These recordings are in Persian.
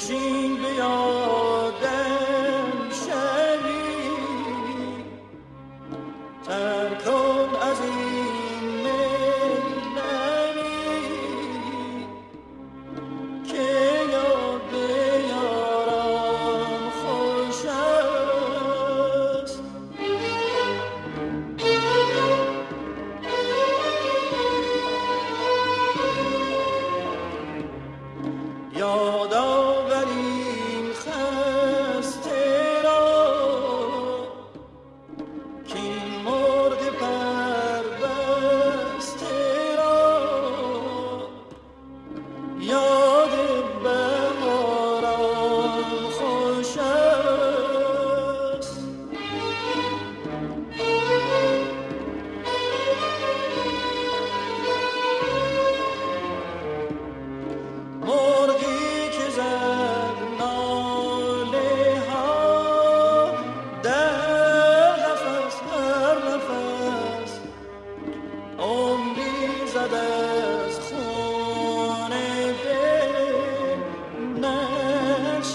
reaching beyond.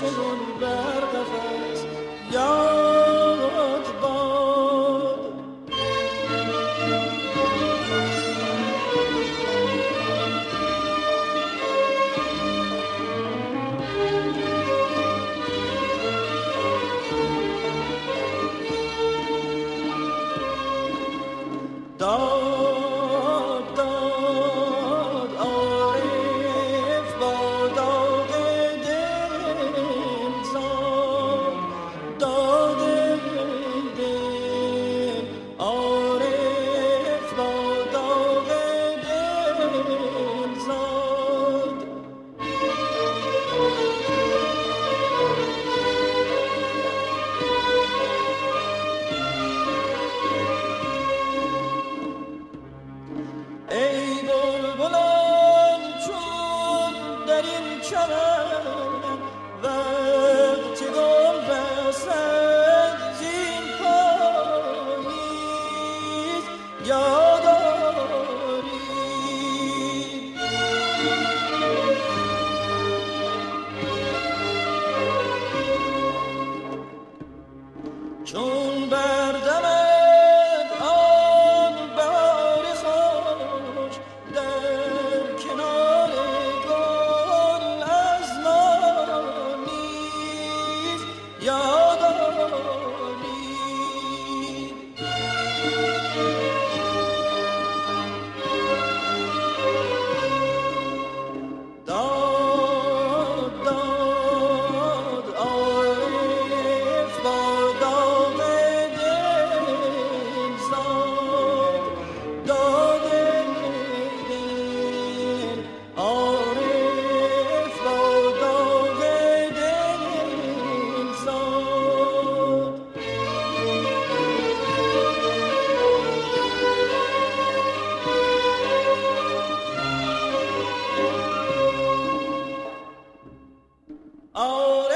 چنون بر قفص یا ای بلبلان چون در این چمن Oh,